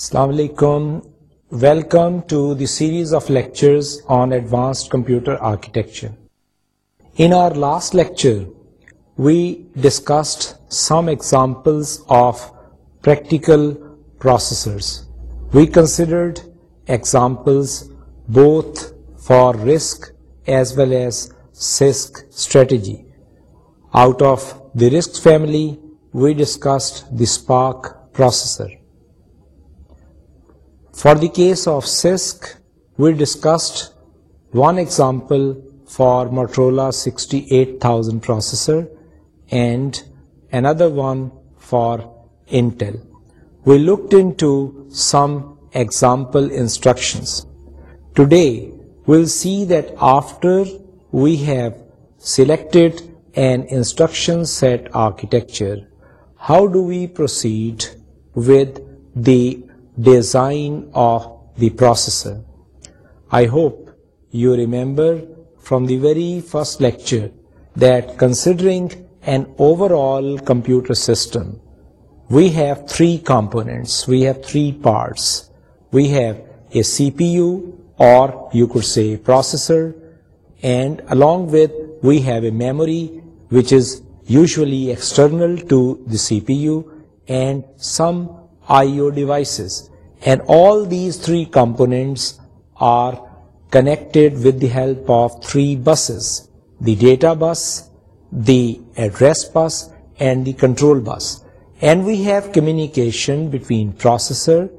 السلام علیکم welcome to the series of lectures on advanced computer architecture in our last lecture we discussed some examples of practical processors we both for RISC as well as CISC strategy out of the RISC family we discussed the SPARC processor For the case of CISC, we discussed one example for Motorola 68000 processor and another one for Intel. We looked into some example instructions. Today, we'll see that after we have selected an instruction set architecture, how do we proceed with the design of the processor. I hope you remember from the very first lecture that considering an overall computer system, we have three components, we have three parts. We have a CPU, or you could say processor, and along with we have a memory which is usually external to the CPU and some IO devices. And all these three components are connected with the help of three buses, the data bus, the address bus, and the control bus. And we have communication between processor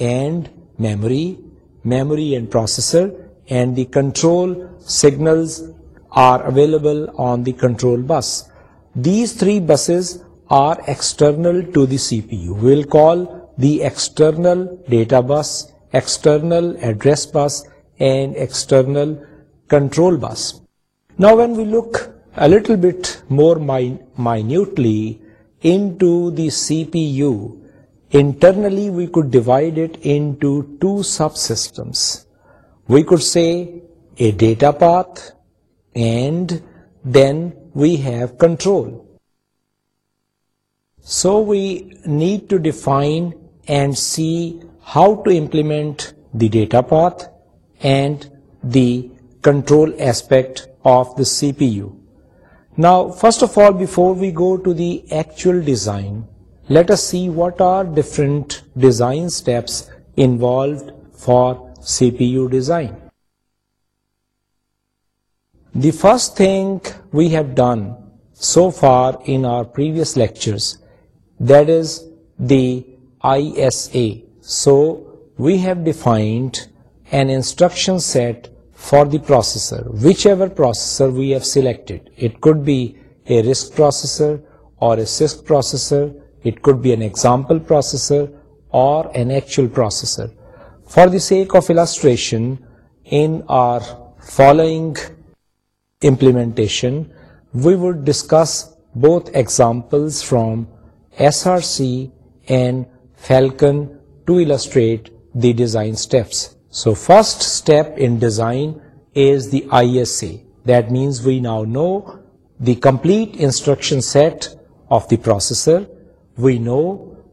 and memory, memory and processor, and the control signals are available on the control bus. These three buses are external to the CPU. We will call the external data bus, external address bus, and external control bus. Now when we look a little bit more minutely into the CPU, internally we could divide it into two subsystems. We could say a data path, and then we have control. So we need to define and see how to implement the data path and the control aspect of the CPU. Now, first of all, before we go to the actual design, let us see what are different design steps involved for CPU design. The first thing we have done so far in our previous lectures so we have defined an instruction set for the processor processor we have selected it code B A code B an example processor or sake of illustration in our following implementation we would discuss both example from SRC and Falcon to illustrate the design steps. So first step in design is the ISA. That means we now know the complete instruction set of the processor. We know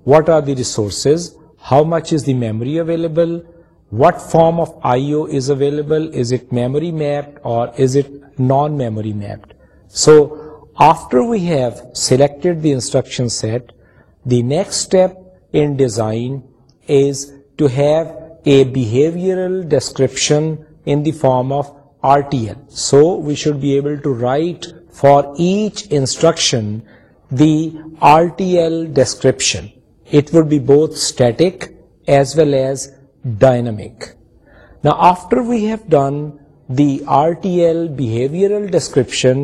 what are the resources, how much is the memory available, what form of IO is available, is it memory mapped or is it non-memory mapped. So after we have selected the instruction set, the next step in design is to have a behavioral description in the form of RTL. So we should be able to write for each instruction the RTL description. It would be both static as well as dynamic. Now after we have done the RTL behavioral description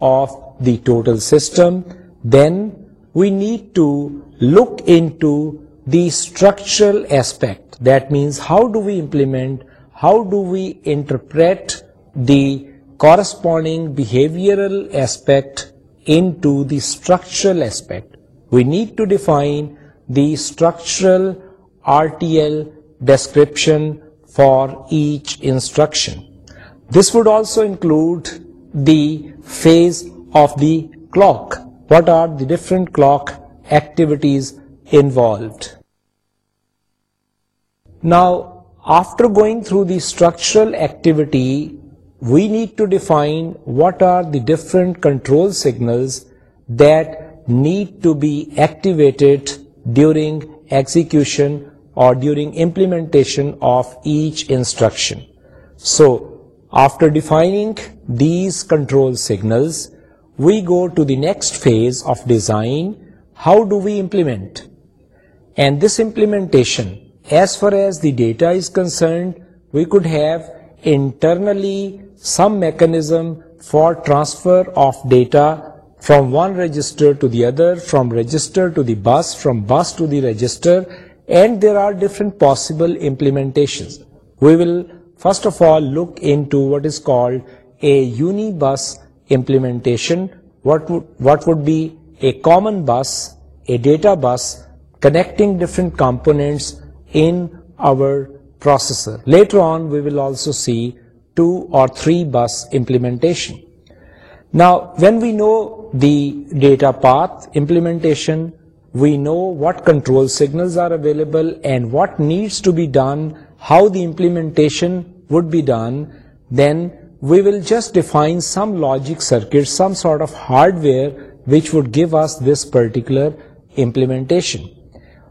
of the total system, then we need to look into the structural aspect. That means how do we implement, how do we interpret the corresponding behavioral aspect into the structural aspect. We need to define the structural RTL description for each instruction. This would also include the phase of the clock. What are the different clock activities involved. Now, after going through the structural activity, we need to define what are the different control signals that need to be activated during execution or during implementation of each instruction. So, after defining these control signals, we go to the next phase of design, how do we implement? And this implementation, as far as the data is concerned, we could have internally some mechanism for transfer of data from one register to the other, from register to the bus, from bus to the register, and there are different possible implementations. We will first of all look into what is called a unibus implementation. What would be a common bus, a data bus connecting different components in our processor. Later on, we will also see 2 or 3 bus implementation. Now, when we know the data path implementation, we know what control signals are available and what needs to be done, how the implementation would be done, then we will just define some logic circuit, some sort of hardware which would give us this particular implementation.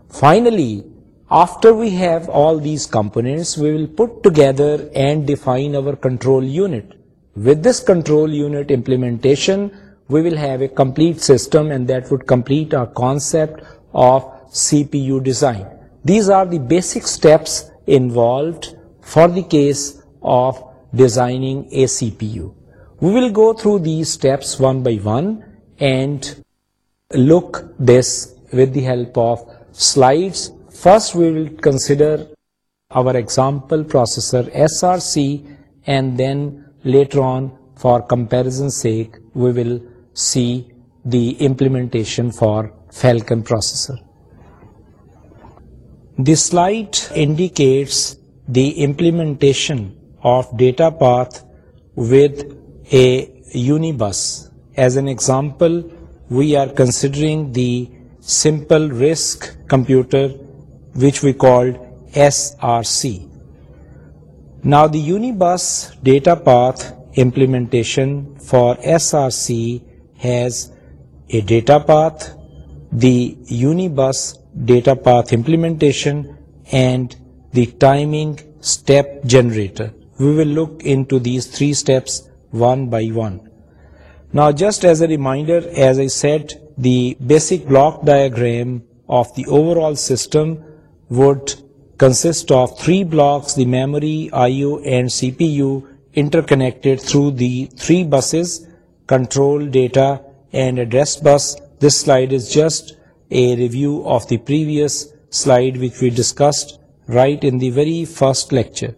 Finally, after we have all these components, we will put together and define our control unit. With this control unit implementation, we will have a complete system, and that would complete our concept of CPU design. These are the basic steps involved for the case of designing a CPU. We will go through these steps one by one and look this with the help of slides. First we will consider our example processor SRC, and then later on for comparison's sake we will see the implementation for Falcon processor. This slide indicates the implementation of data path with a unibus. As an example, we are considering the simple RISC computer, which we called SRC. Now the Unibus data path implementation for SRC has a data path, the Unibus data path implementation, and the timing step generator. We will look into these three steps one by one. Now, just as a reminder, as I said, the basic block diagram of the overall system would consist of three blocks, the memory, IO and CPU, interconnected through the three buses, control, data and address bus. This slide is just a review of the previous slide which we discussed right in the very first lecture.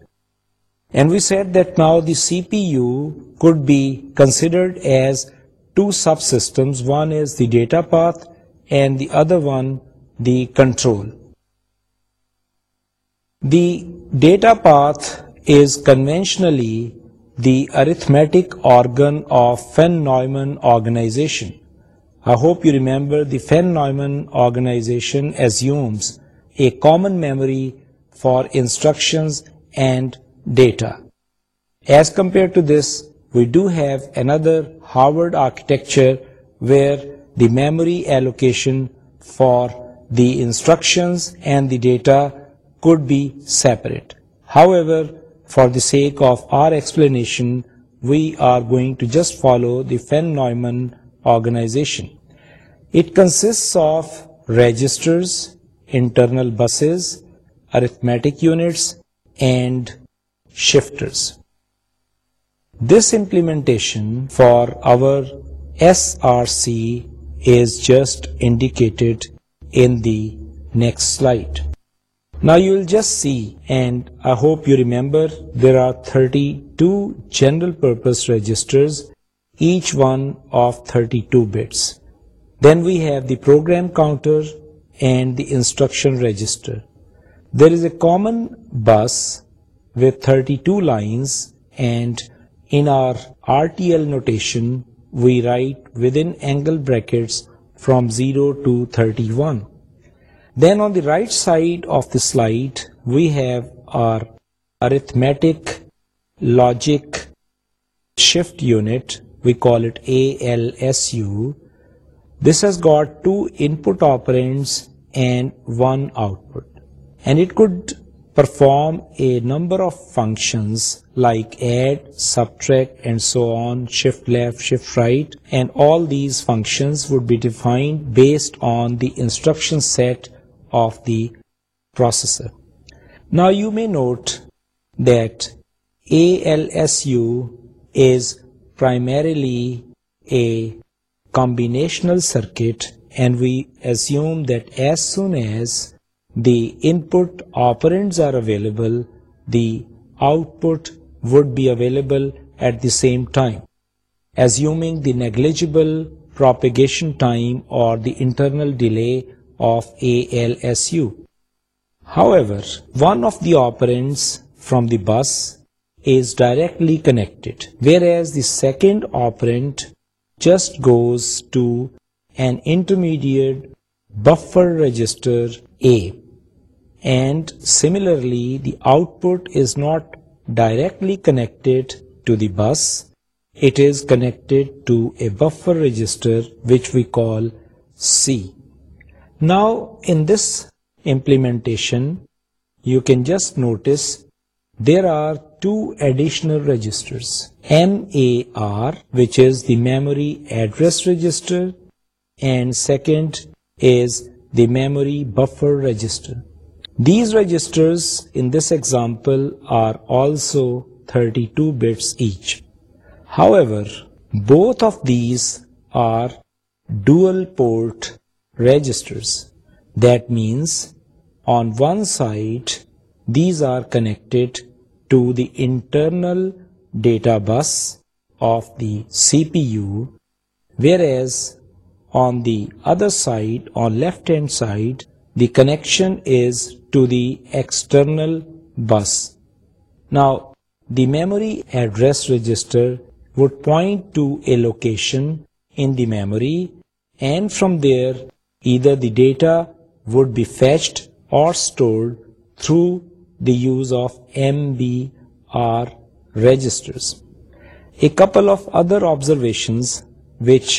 And we said that now the CPU could be considered as two subsystems. One is the data path and the other one the control. The data path is conventionally the arithmetic organ of Phen-Neumann organization. I hope you remember the Phen-Neumann organization assumes a common memory for instructions and data. As compared to this, we do have another Harvard architecture where the memory allocation for the instructions and the data could be separate. However, for the sake of our explanation, we are going to just follow the Fenn-Neumann organization. It consists of registers, internal buses, arithmetic units, and shifters. This implementation for our SRC is just indicated in the next slide. Now you will just see, and I hope you remember, there are 32 general purpose registers, each one of 32 bits. Then we have the program counter and the instruction register. There is a common bus with 32 lines, and in our RTL notation we write within angle brackets from 0 to 31. Then on the right side of the slide we have our arithmetic logic shift unit, we call it ALSU. This has got two input operands and one output, and it could perform a number of functions like add, subtract, and so on, shift left, shift right, and all these functions would be defined based on the instruction set of the processor. Now you may note that ALSU is primarily a combinational circuit, and we assume that as soon as the input operands are available, the output would be available at the same time. Assuming the negligible propagation time or the internal delay of ALSU. However, one of the operands from the bus is directly connected, whereas the second operand just goes to an intermediate buffer register A. And similarly, the output is not directly connected to the bus. It is connected to a buffer register which we call C. Now in this implementation, you can just notice there are two additional registers, MAR, which is the memory address register, and second is the memory buffer register. These registers in this example are also 32 bits each. However, both of these are dual port registers. That means on one side these are connected to the internal data bus of the CPU, whereas on the other side, on left hand side, the connection is to the external bus. Now, the memory address register would point to a location in the memory, and from there either the data would be fetched or stored through the use of MBR registers. A couple of other observations which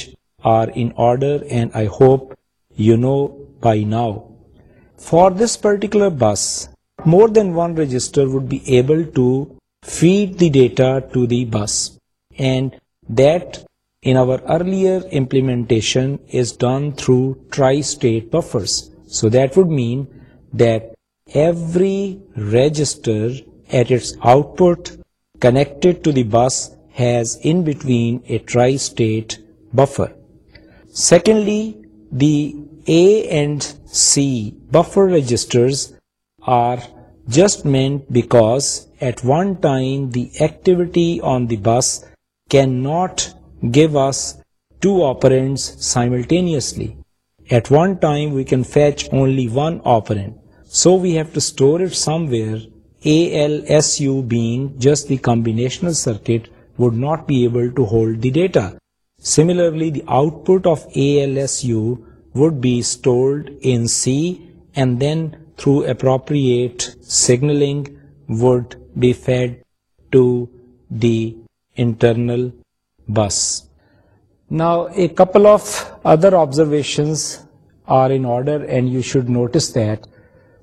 are in order, and I hope you know by now. For this particular bus, more than one register would be able to feed the data to the bus, and that in our earlier implementation is done through tri-state buffers. So that would mean that every register at its output connected to the bus has in between a tri-state buffer. Secondly, the A and C. Buffer registers are just meant because at one time the activity on the bus cannot give us two operands simultaneously. At one time we can fetch only one operand. So we have to store it somewhere. ALSU being just the combinational circuit would not be able to hold the data. Similarly, the output of ALSU would be stored in C and then through appropriate signaling would be fed to the internal bus. Now a couple of other observations are in order, and you should notice that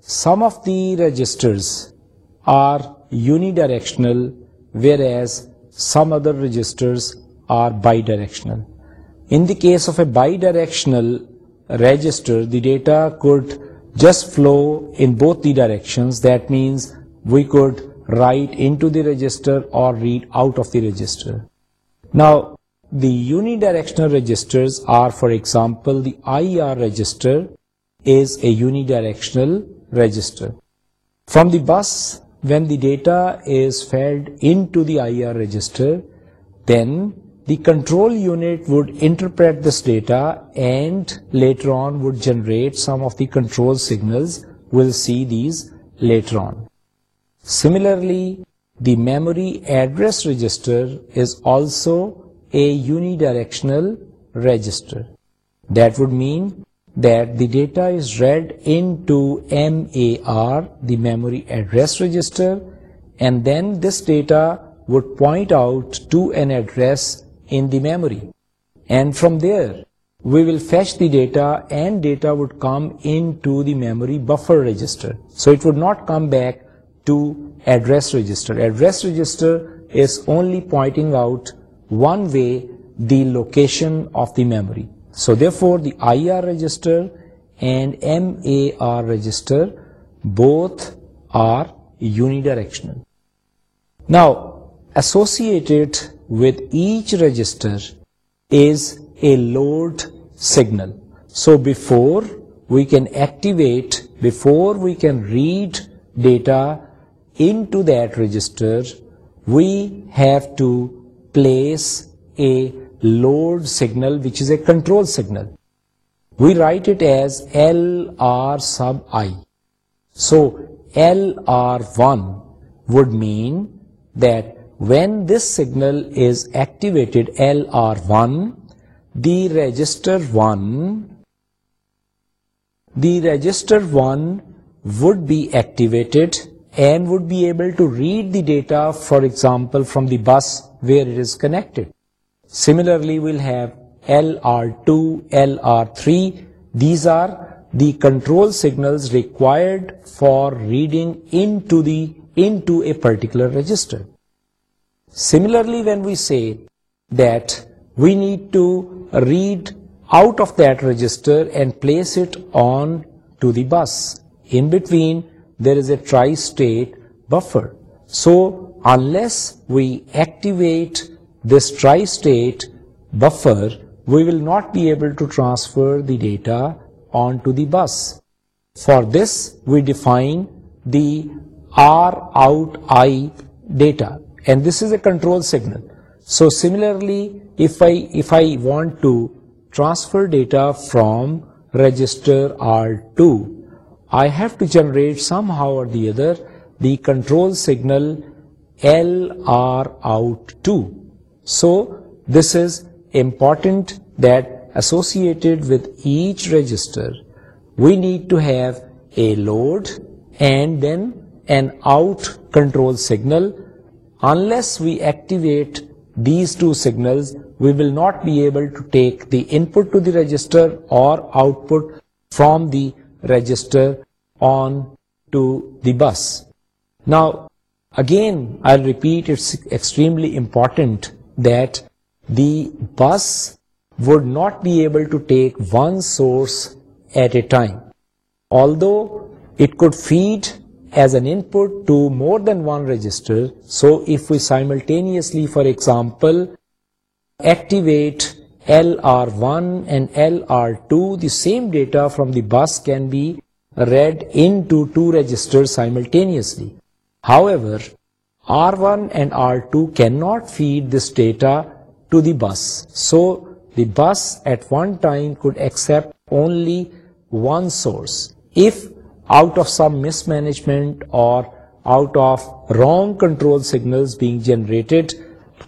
some of the registers are unidirectional, whereas some other registers are bidirectional. In the case of a bidirectional register, the data could just flow in both the directions. That means we could write into the register or read out of the register. Now, the unidirectional registers are, for example, the IR register is a unidirectional register. From the bus, when the data is fed into the IR register, then the control unit would interpret this data and later on would generate some of the control signals. We'll see these later on. Similarly, the memory address register is also a unidirectional register. That would mean that the data is read into MAR, the memory address register, and then this data would point out to an address in the memory. And from there, we will fetch the data, and data would come into the memory buffer register. So it would not come back to address register. Address register is only pointing out one way the location of the memory. So therefore, the IR register and MAR register both are unidirectional. Now, associated with each register is a load signal. So before we can activate, before we can read data into that register, we have to place a load signal, which is a control signal. We write it as LR sub I. So LR1 would mean that when this signal is activated, LR1, the register 1 would be activated and would be able to read the data, for example, from the bus where it is connected. Similarly, we'll have LR2, LR3. These are the control signals required for reading into a particular register. Similarly, when we say that we need to read out of that register and place it on to the bus, in between there is a tri-state buffer. So unless we activate this tri-state buffer, we will not be able to transfer the data onto the bus. For this, we define the rout data. And this is a control signal so سیملرلیٹرس data from register how the other the control signal that associated with H register we need to have a load and then and out control signal Unless we activate these two signals, we will not be able to take the input to the register or output from the register on to the bus. Now, again, I'll repeat, it's extremely important that the bus would not be able to take one source at a time. Although it could feed as an input to more than one register. So if we simultaneously, for example, activate LR1 and LR2, the same data from the bus can be read into two registers simultaneously. However, R1 and R2 cannot feed this data to the bus. So the bus at one time could accept only one source. If out of some mismanagement or out of wrong control signals being generated,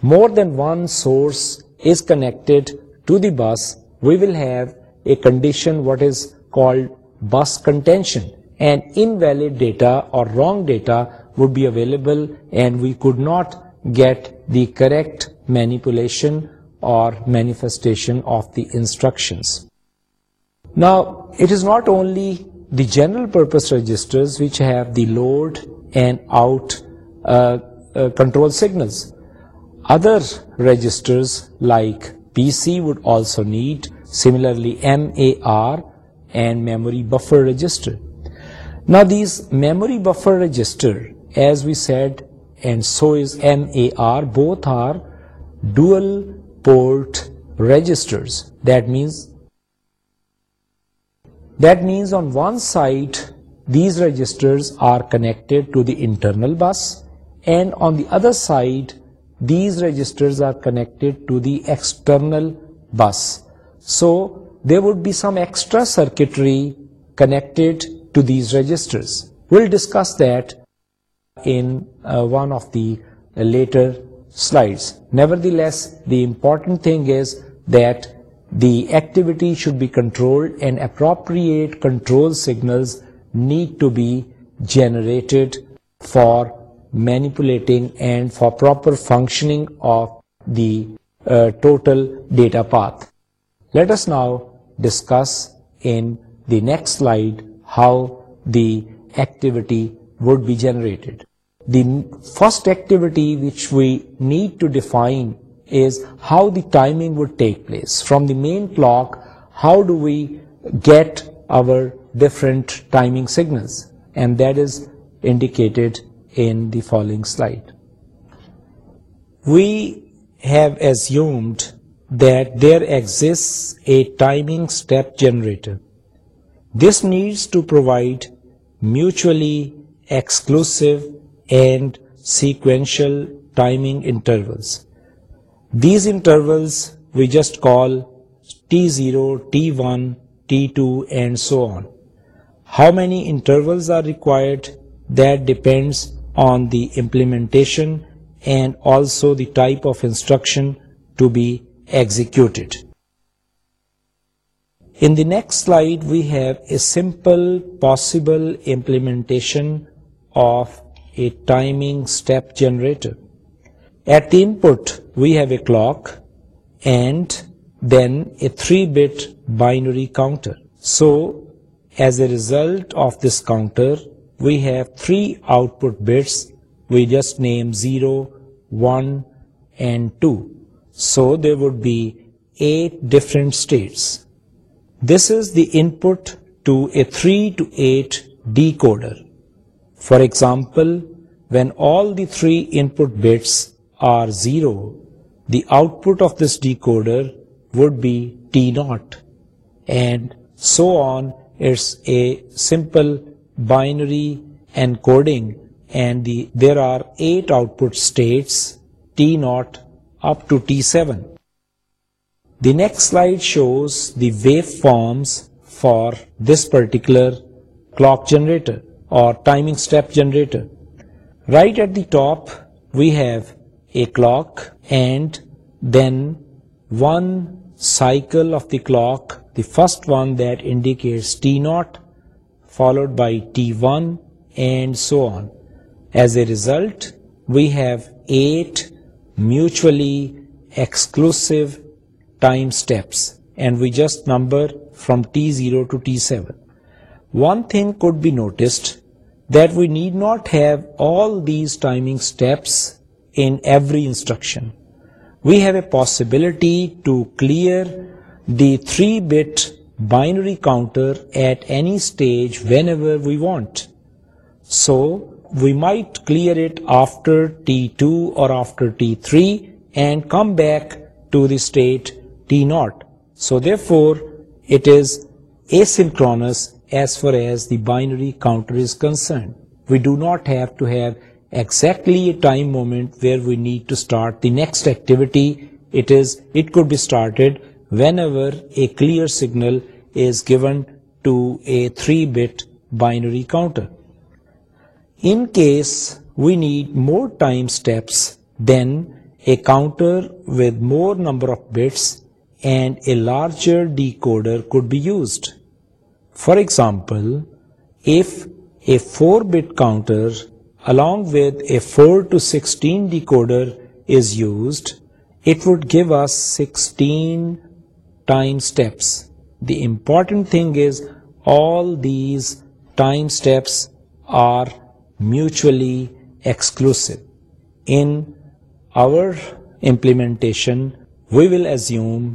more than one source is connected to the bus, we will have a condition what is called bus contention, and invalid data or wrong data would be available and we could not get the correct manipulation or manifestation of the instructions. Now, it is not only the general purpose registers which have the load and out uh, uh, control signals. Other registers like PC would also need, similarly MAR and memory buffer register. Now these memory buffer register, as we said, and so is MAR, both are dual port registers. That means that means on one side these registers are connected to the internal bus, and on the other side these registers are connected to the external bus. So there would be some extra circuitry connected to these registers. We'll discuss that in uh, one of the later slides. Nevertheless, the important thing is that the activity should be controlled and appropriate control signals need to be generated for manipulating and for proper functioning of the uh, total data path. Let us now discuss in the next slide how the activity would be generated. The first activity which we need to define is how the timing would take place. From the main clock, how do we get our different timing signals? And that is indicated in the following slide. We have assumed that there exists a timing step generator. This needs to provide mutually exclusive and sequential timing intervals. These intervals we just call T0, T1, T2 and so on. How many intervals are required? That depends on the implementation and also the type of instruction to be executed. In the next slide, we have a simple possible implementation of a timing step generator. At the input, we have a clock and then a 3-bit binary counter. So, as a result of this counter, we have 3 output bits. We just name 0, 1, and 2. So, there would be 8 different states. This is the input to a 3 to 8 decoder. For example, when all the 3 input bits are 0, the output of this decoder would be T0, and so on. It's a simple binary encoding, and there are 8 output states, T0 up to T7. The next slide shows the waveforms for this particular clock generator or timing step generator. Right at the top, we have a clock, and then one cycle of the clock, the first one that indicates T0 followed by T1 and so on. As a result, we have 8 mutually exclusive time steps, and we just number from T0 to T7. One thing could be noticed, that we need not have all these timing steps in every instruction. We have a possibility to clear the 3-bit binary counter at any stage whenever we want. So we might clear it after T2 or after T3 and come back to the state T0. So therefore it is asynchronous as far as the binary counter is concerned. We do not have to have exactly a time moment where we need to start the next activity. It could be started whenever a clear signal is given to a 3-bit binary counter. In case we need more time steps, then a counter with more number of bits and a larger decoder could be used. For example, if a 4-bit counter along with a 4 to 16 decoder is used, it would give us 16 time steps. The important thing is all these time steps are mutually exclusive. In our implementation, we will assume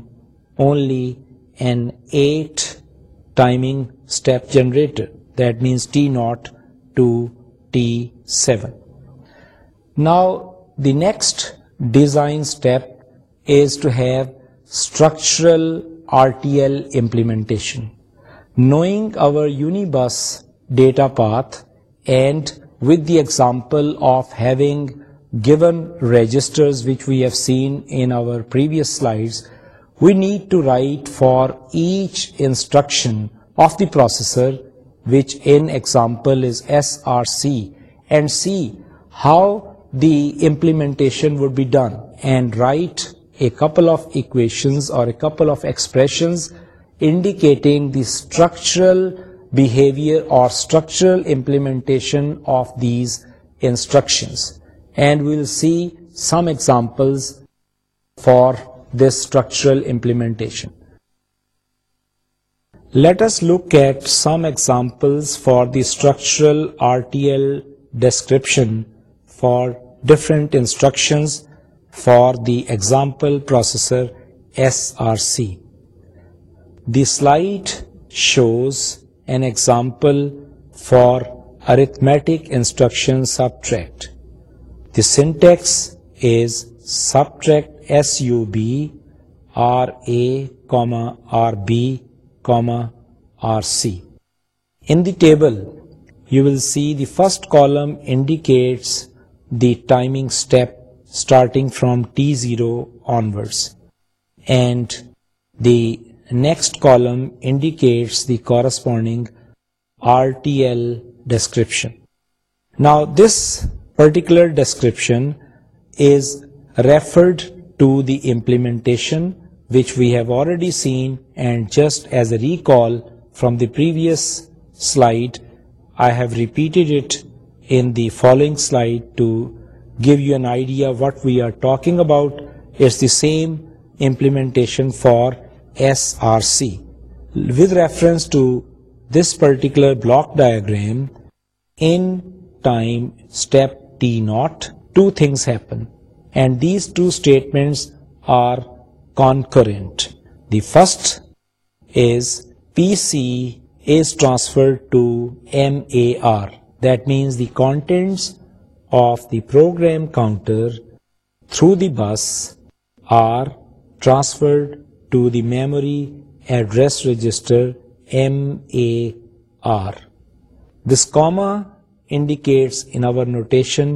only an 8 timing step generator, that means T0 to T 7. Now the next design step is to have structural RTL implementation. Knowing our Unibus data path and with the example of having given registers which we have seen in our previous slides, we need to write for each instruction of the processor, which in example is SRC, and see how the implementation would be done, and write a couple of equations or a couple of expressions indicating the structural behavior or structural implementation of these instructions. And we'll see some examples for this structural implementation. Let us look at some examples for the structural RTL description for different instructions for the example processor SRC. The slide shows an example for arithmetic instruction subtract. The syntax is subtract SUB RA, RB, RC. In the table, you will see the first column indicates the timing step starting from T0 onwards, and the next column indicates the corresponding RTL description. Now this particular description is referred to the implementation which we have already seen, and just as a recall from the previous slide, I have repeated it in the following slide to give you an idea what we are talking about. It's the same implementation for SRC. With reference to this particular block diagram, in time step T0, two things happen, and these two statements are concurrent. The first is PC is transferred to MAR. That means the contents of the program counter through the bus are transferred to the memory address register MAR. This comma indicates in our notation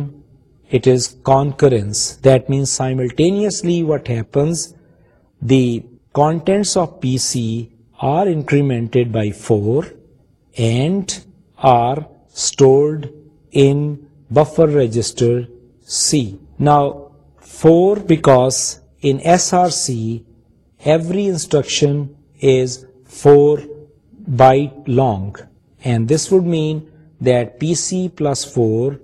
it is concurrence. That means simultaneously what happens, the contents of PC are incremented by 4 and are stored in buffer register C. Now 4, because in SRC every instruction is 4 byte long, and this would mean that PC plus 4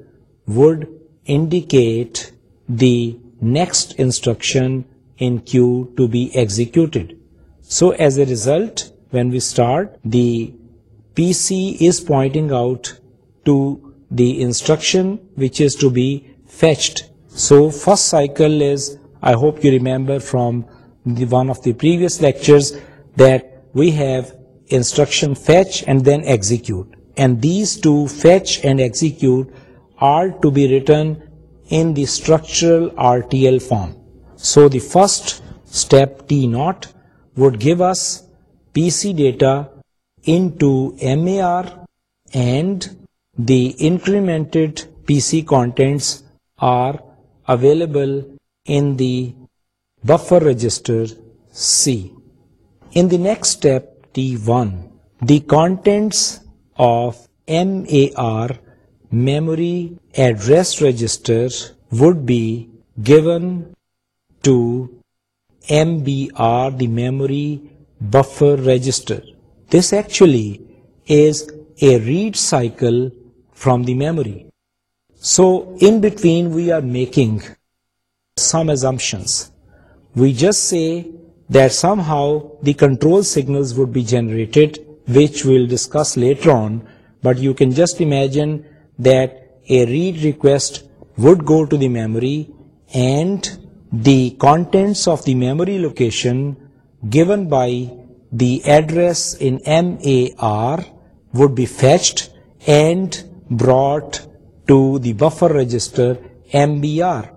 would indicate the next instruction in queue to be executed. So as a result, when we start, the PC is pointing out to the instruction which is to be fetched. So first cycle is, I hope you remember from one of the previous lectures, that we have instruction fetch and then execute. And these two, fetch and execute, are to be written in the structural RTL form. So the first step T0 would give us PC data into MAR, and the incremented PC contents are available in the buffer register C. In the next step, T1, the contents of MAR, memory address register, would be given to MBR, the memory buffer register. This actually is a read cycle from the memory. So in between we are making some assumptions. We just say that somehow the control signals would be generated, which we'll discuss later on, but you can just imagine that a read request would go to the memory and the contents of the memory location given by the address in MAR would be fetched and brought to the buffer register MBR.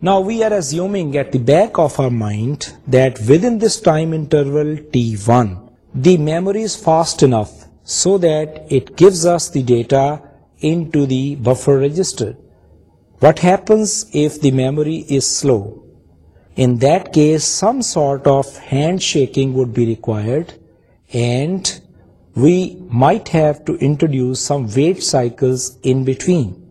Now we are assuming at the back of our mind that within this time interval T1, the memory is fast enough so that it gives us the data into the buffer register. What happens if the memory is slow? In that case, some sort of handshaking would be required, and we might have to introduce some wait cycles in between.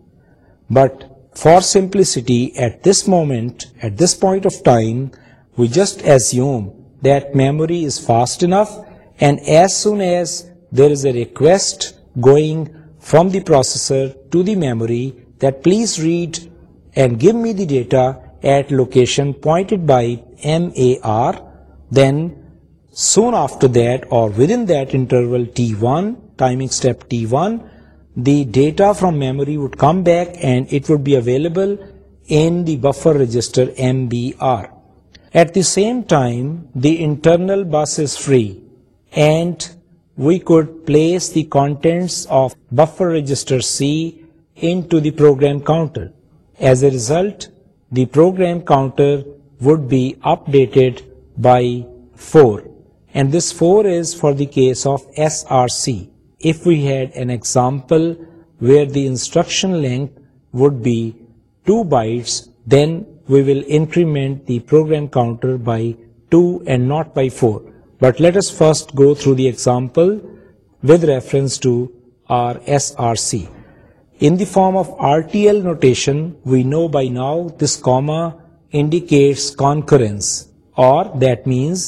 But for simplicity, at this moment, at this point of time, we just assume that memory is fast enough, and as soon as there is a request going from the processor to the memory that please read and give me the data, at location pointed by MAR, then soon after that or within that interval T1, timing step T1, the data from memory would come back and it would be available in the buffer register MBR. At the same time, the internal bus is free and we could place the contents of buffer register C into the program counter. As a result, the program counter would be updated by 4, and this 4 is for the case of SRC. If we had an example where the instruction length would be 2 bytes, then we will increment the program counter by 2 and not by 4. But let us first go through the example with reference to our SRC. Form of R T L notation we know by now this comma indicates concurrence اور new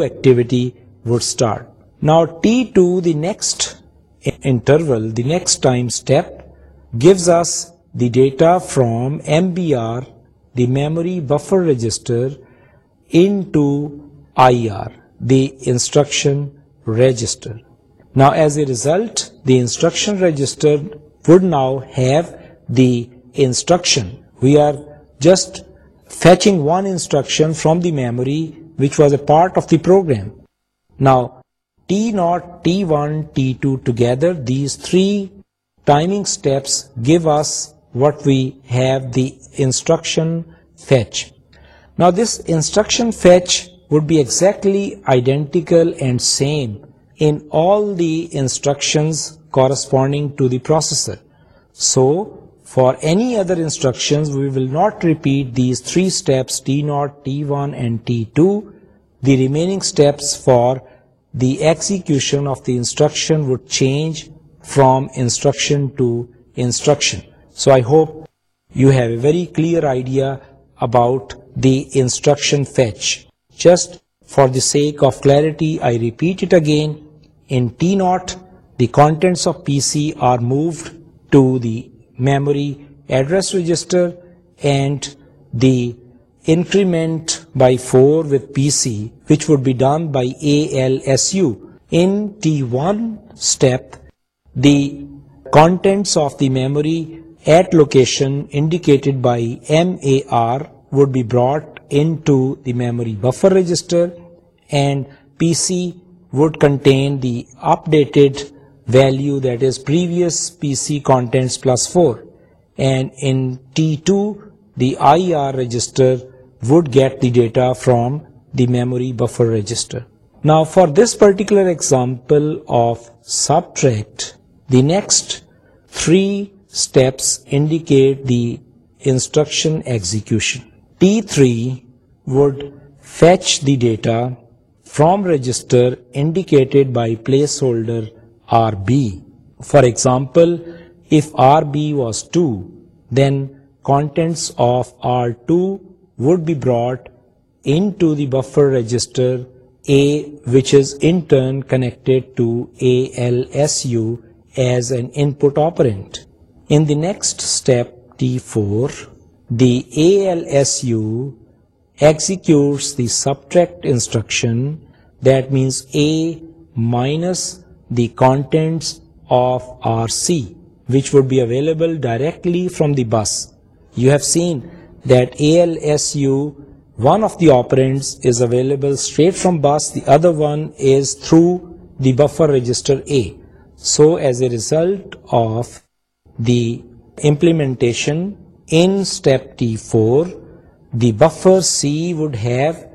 activity would start نا ٹیو دی next interval gives us the data from M B are the memory buffer register into IR, the instruction register. Now as a result, the instruction register would now have the instruction. We are just fetching one instruction from the memory which was a part of the program. Now T0, T1, T2 together, these three timing steps give us what we have, the instruction fetch. Now this instruction fetch would be exactly identical and same in all the instructions corresponding to the processor. So for any other instructions, we will not repeat these three steps, T0, T1 and T2. The remaining steps for the execution of the instruction would change from instruction to instruction. So I hope you have a very clear idea about the instruction fetch. Just for the sake of clarity, I repeat it again. In T0, the contents of PC are moved to the memory address register, and the increment by 4 with PC, which would be done by ALSU. In T1 step, the contents of the memory at location indicated by MAR would be brought into the memory buffer register, and PC would contain the updated value, that is previous PC contents plus 4, and in T2 the IR register would get the data from the memory buffer register. Now for this particular example of subtract, the next three steps indicate the instruction execution. T3 would fetch the data from register indicated by placeholder RB. For example, if RB was 2, then contents of R2 would be brought into the buffer register A, which is in turn connected to ALSU as an input operand. In the next step, T4, the ALSU executes the subtract instruction. That means A minus the contents of RC, which would be available directly from the bus. You have seen that ALSU, one of the operands is available straight from bus, the other one is through the buffer register A. So as a result of the implementation in step T4, the buffer C would have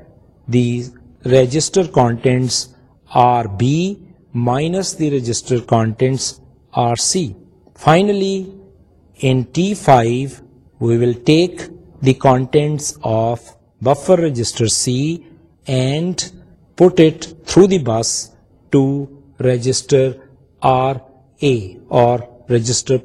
the register contents RB minus the register contents RC. Finally, in T5, we will take the contents of buffer register C and put it through the bus to register RA or registers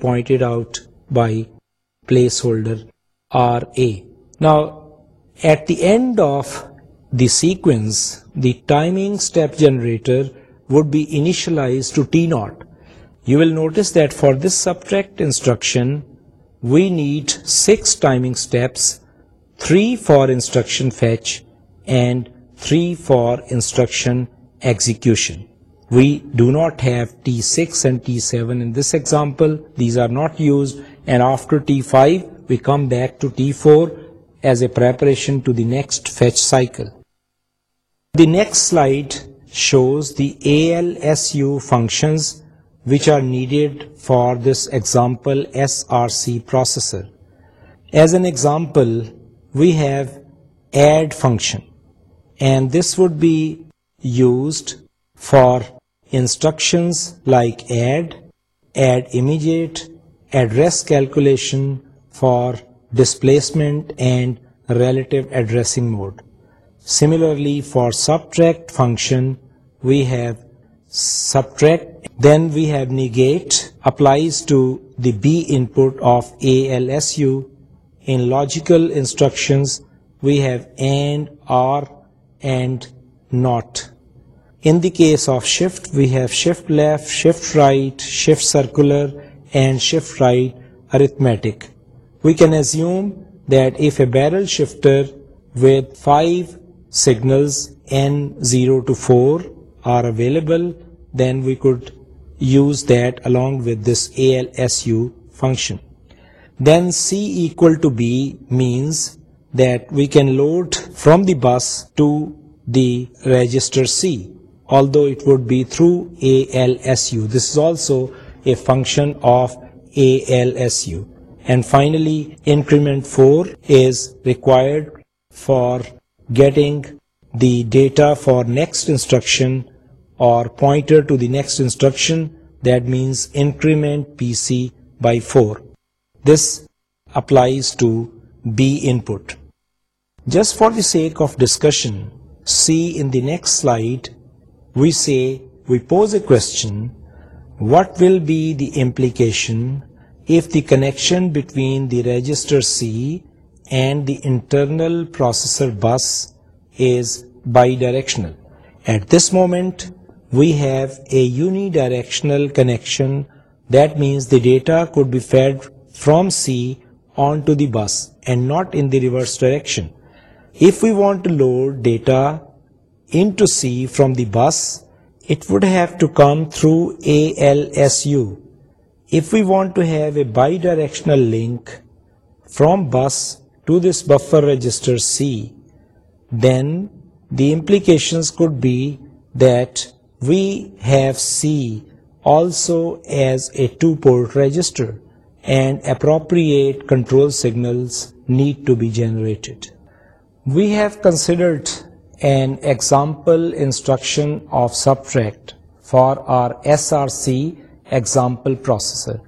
generator would be initialized to T not you will notice that for this subject instruction we need six timing steps three for instruction fetch and three for instruction execution We do not have T6 and T7 in this example. These are not used, and after T5 we come back to T4 as a preparation to the next fetch cycle. The next slide shows the ALSU functions which are needed for this example SRC processor. As an example, we have add function, and this would be used for Instructions like add, add immediate, address calculation for displacement and relative addressing mode. Similarly, for subtract function, we have subtract, then we have negate, applies to the B input of ALSU. In logical instructions, we have AND, OR, and NOT. In the case of shift, we have shift left, shift right, shift circular, and shift right arithmetic. We can assume that if a barrel shifter with 5 signals N0 to 4 are available, then we could use that along with this ALSU function. Then C equal to B means that we can load from the bus to the register C although it would be through ALSU. This is also a function of ALSU. And finally, increment 4 is required for getting the data for next instruction or pointer to the next instruction. That means increment PC by 4. This applies to B input. Just for the sake of discussion, see in the next slide we say, we pose a question, what will be the implication if the connection between the register C and the internal processor bus is bidirectional? At this moment, we have a unidirectional connection. That means the data could be fed from C onto the bus and not in the reverse direction. If we want to load data into C from the bus, it would have to come through ALSU. If we want to have a bidirectional link from bus to this buffer register C, then the implications could be that we have C also as a two-port register and appropriate control signals need to be generated. We have considered an example instruction of subtract for our SRC example processor.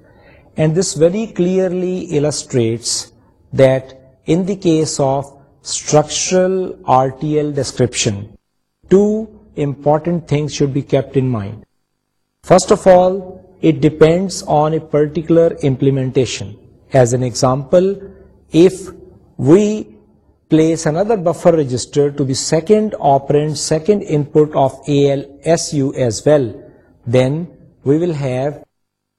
And this very clearly illustrates that in the case of structural RTL description, two important things should be kept in mind. First of all, it depends on a particular implementation. As an example, if we Place another buffer register to the second operand, second input of ALSU as well. Then we will have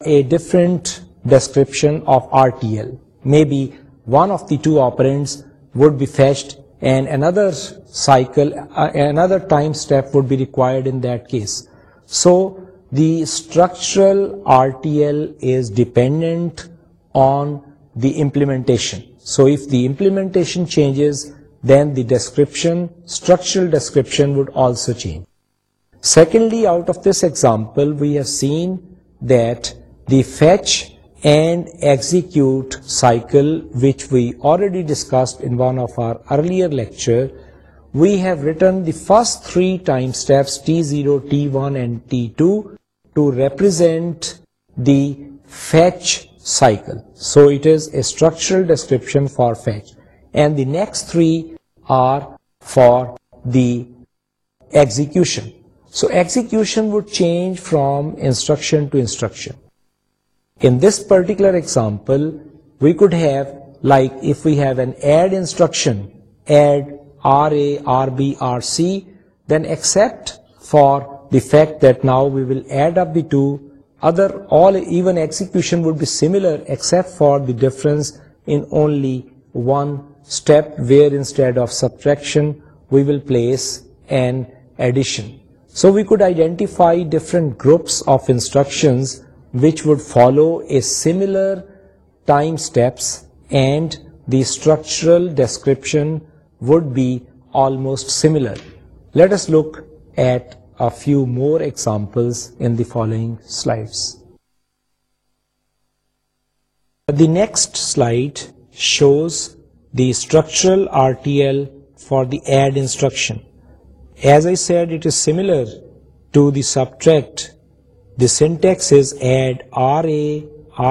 a different description of RTL. Maybe one of the two operands would be fetched and another cycle, uh, another time step would be required in that case. So the structural RTL is dependent on the implementation. So if the implementation changes, then the description, structural description would also change. Secondly, out of this example, we have seen that the fetch and execute cycle, which we already discussed in one of our earlier lecture, we have written the first three time steps T0, T1 and T2 to represent the fetch cycle. So it is a structural description for fetch. And the next three are for the execution. So execution would change from instruction to instruction. In this particular example, we could have, like, if we have an add instruction, add RA, RB, RC, then except for the fact that now we will add up the two, other all even execution would be similar except for the difference in only one step, where instead of subtraction we will place an addition. So we could identify different groups of instructions which would follow a similar time steps, and the structural description would be almost similar. Let us look at a few more examples in the following slides. The next slide shows the structural RTL for the add instruction. As I said, it is similar to the subtract. The syntax is add RA,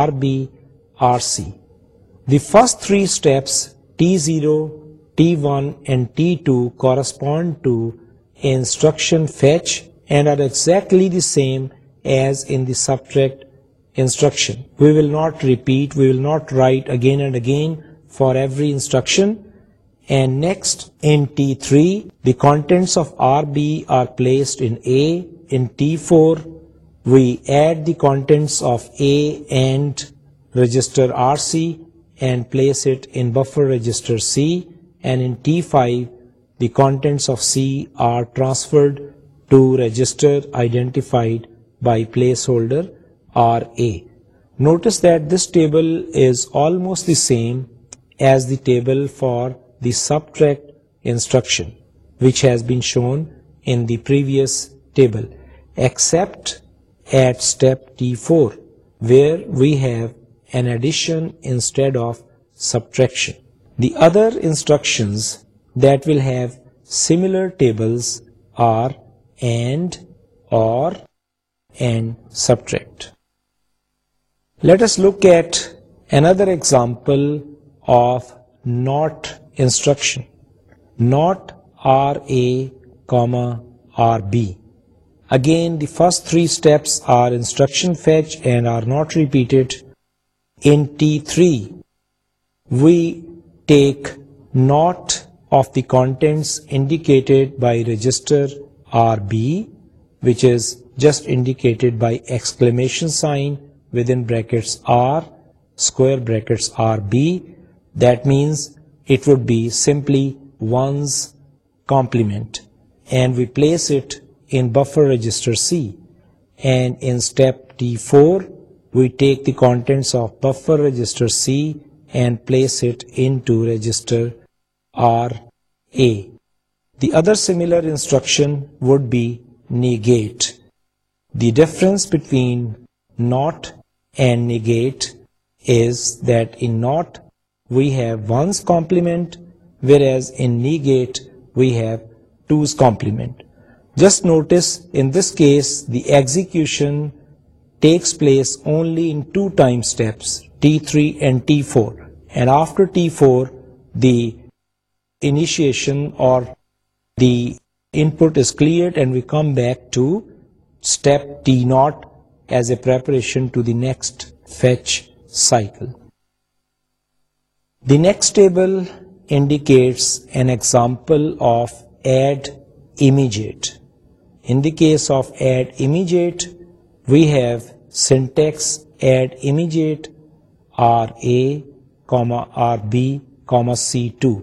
RB, RC. The first three steps T0, T1 and T2 correspond to instruction fetch and are exactly the same as in subject instruction for every instruction C and The contents of C are transferred to register identified by placeholder RA. Notice that this table is almost the same as the table for the subtract instruction, which has been shown in the previous table, except at step T4, where we have an addition instead of subtraction. The other instructions that will have similar tables are AND, OR, and subtract. Let us look at another example of NOT instruction. NOT RA, RB. Again, the first three steps are instruction fetch and are not repeated. In T3, we take NOT of the contents indicated by register RB, which is just indicated by exclamation sign within brackets R, square brackets RB. That means it would be simply 1's complement, and we place it in buffer register C, and in step T4 we take the contents of buffer register C and place it into register R-A. The other similar instruction would be negate. The difference between not and negate is that in not we have one's complement, whereas in negate we have two's complement. Just notice in this case the execution takes place only in two time steps, T3 and T4, and after T4 the initiation or the input is cleared, and we come back to step T0 as a preparation to the next fetch cycle. The next table indicates an example of add immediate. In the case of add immediate, we have syntax add immediate RA, RB, C2.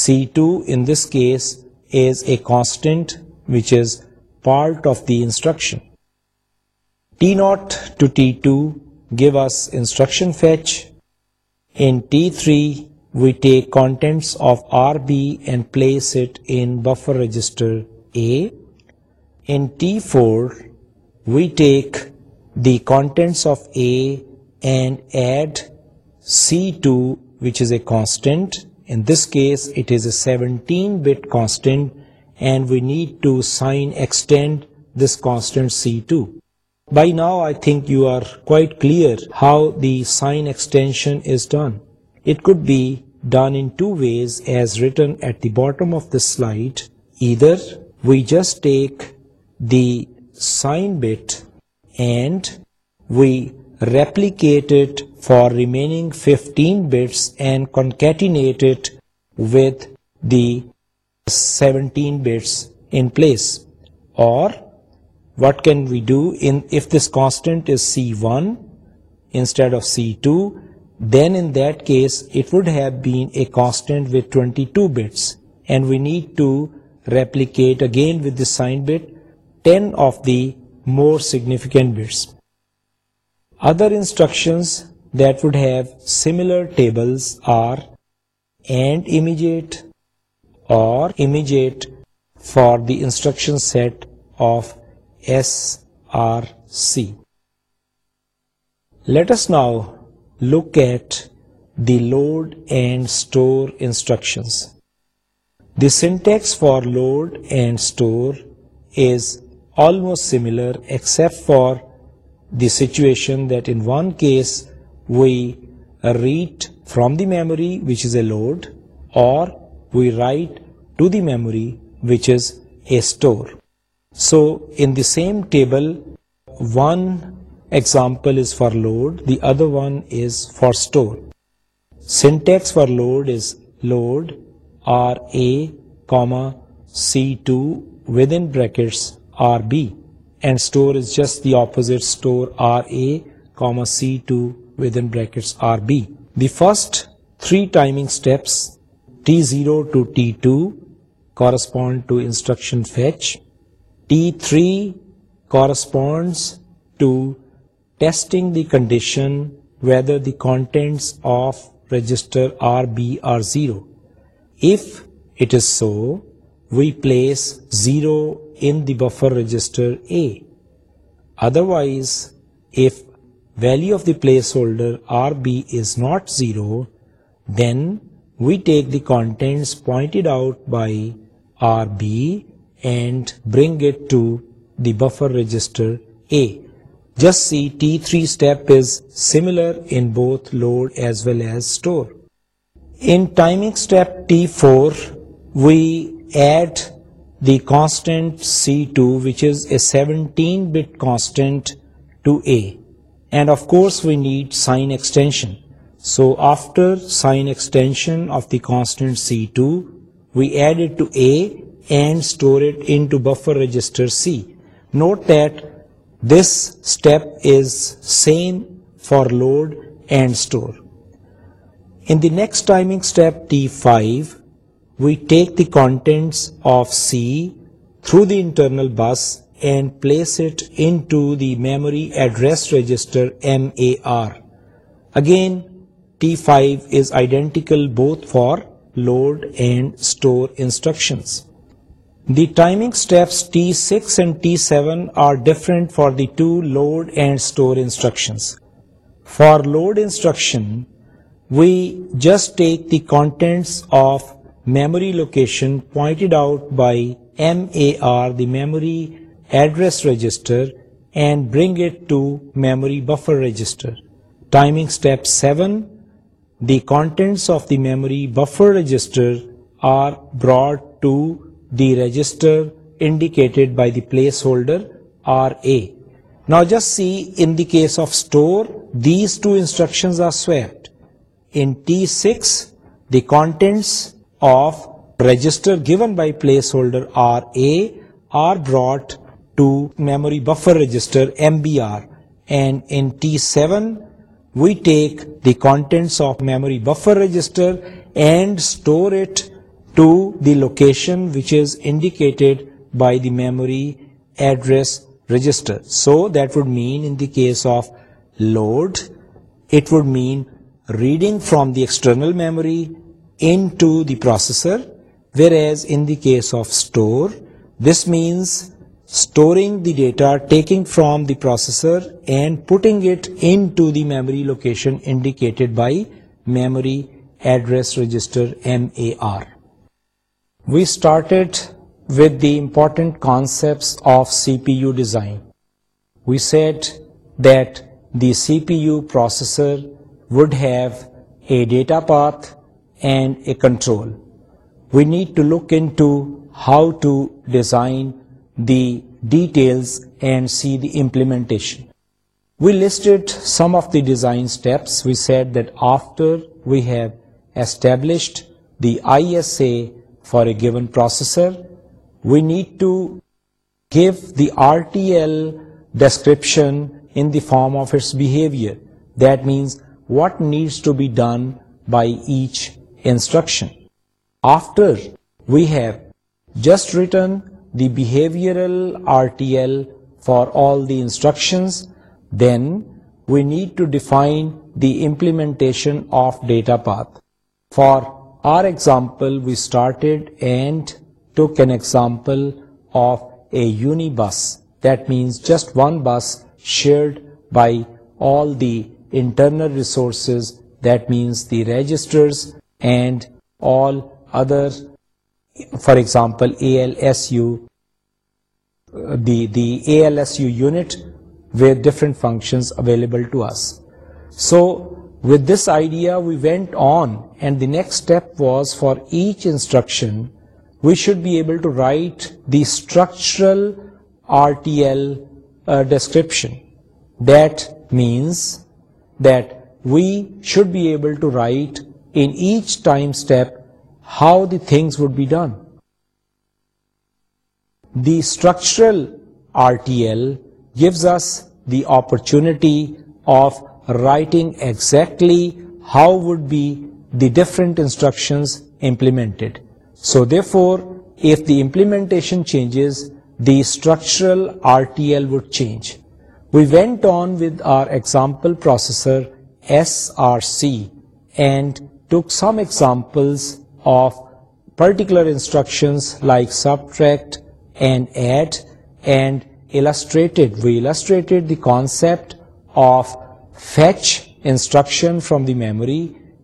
C2 in this case is a constant which is part of the instruction. T0 to T2 give us instruction fetch. In T3 we take contents of RB and place it in buffer register A. In T4 we take the contents of A and add C2, which is a constant, in this case, it is a 17-bit constant and we need to sign extend this constant C2. By now, I think you are quite clear how the sign extension is done. It could be done in two ways as written at the bottom of the slide. Either we just take the sign bit and we replicate it for remaining 15 bits and concatenate it with the 17 bits in place. Or what can we do if this constant is C1 instead of C2, then in that case it would have been a constant with 22 bits and we need to replicate again with the sign bit 10 of the more significant bits. Other instructions that would have similar tables are and immediate or immediate for the instruction set of SRC. Let us now look at the load and store instructions. The syntax for load and store is almost similar except for the situation that in one case we read from the memory which is a load, or we write to the memory which is a store. So in the same table, one example is for load, the other one is for store. Syntax for load is load RA, C2 within brackets RB and store is just the opposite, store RA, comma C2 within brackets RB. The first three timing steps T0 to T2 correspond to instruction fetch. T3 corresponds to testing the condition whether the contents of register RB are 0. If it is so, we place 0 in the buffer register A. Otherwise, if value of the placeholder RB is not 0, then we take the contents pointed out by RB and bring it to the buffer register A. Just see T3 step is similar in both load as well as store. In timing step T4, we add the constant C2, which is a 17-bit constant to A. And of course we need sign extension. So after sign extension of the constant C2, we add it to A and store it into buffer register C. Note that this step is same for load and store. In the next timing step T5, we take the contents of C through the internal bus and place it into the memory address register MAR. Again, T5 is identical both for load and store instructions. The timing steps T6 and T7 are different for the two load and store instructions. For load instruction, we just take the contents of memory location pointed out by MAR, the memory address register, and bring it to memory buffer register. Timing step 7, the contents of the memory buffer register are brought to the register indicated by the placeholder RA. Now just see, in the case of store, these two instructions are swapped. In T6, the contents of register given by placeholder RA are brought to memory buffer register MBR, and in T7 we take the contents of memory buffer register and store it to the location which is indicated by the memory address register. So that would mean in the case of load, it would mean reading from the external memory into the processor, whereas in the case of store, this means storing the data, taking from the processor and putting it into the memory location indicated by memory address register MAR. We started with the important concepts of CPU design. We said that the CPU processor would have a data path and a control. We need to look into how to design the details and see the implementation. We listed some of the design steps. We said that after we have established the ISA for a given processor, we need to give the RTL description in the form of its behavior. That means what needs to be done by each instruction. After we have just written the behavioral RTL for all the instructions, then we need to define the implementation of data path. For our example, we started and took an example of a unibus. That means just one bus shared by all the internal resources. That means the registers and all other, for example, ALSU, the ALSU unit with different functions available to us. So with this idea we went on, and the next step was for each instruction we should be able to write the structural RTL uh, description. That means that we should be able to write in each time step how the things would be done. The structural RTL gives us the opportunity of writing exactly how would be the different instructions implemented. So therefore, if the implementation changes, the structural RTL would change. We went on with our example processor SRC and took some examples of particular instructions like subtract and add, and we illustrated the concept of fetch instruction from the memory,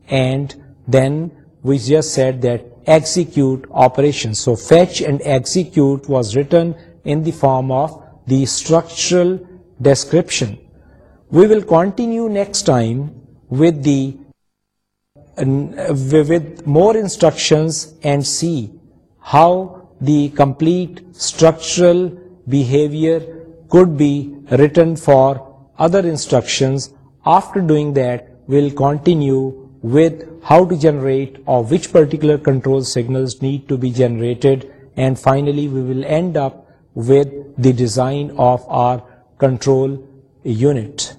and then we just said that execute operation. So fetch and execute was written in the form of the structural description. We will continue next time with the uh, with more instructions and see how the complete structural behavior could be written for other instructions. After doing that, we'll continue with how to generate or which particular control signals need to be generated, and finally we will end up with the design of our control unit.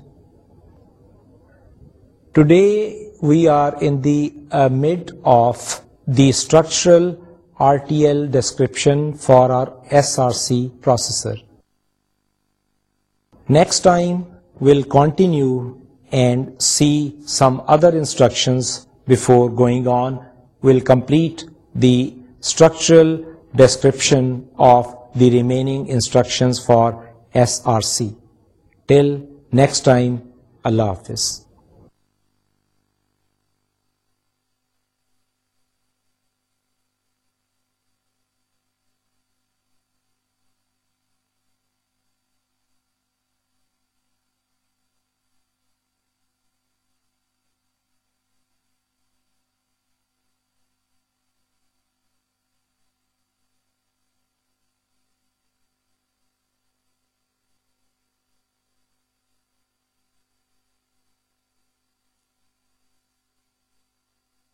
Today we are in the uh, mid of the structural RTL description for our SRC processor. Next time we'll continue and see some other instructions before going on. We'll complete the structural description of the remaining instructions for SRC. Till next time, Allah Hafiz.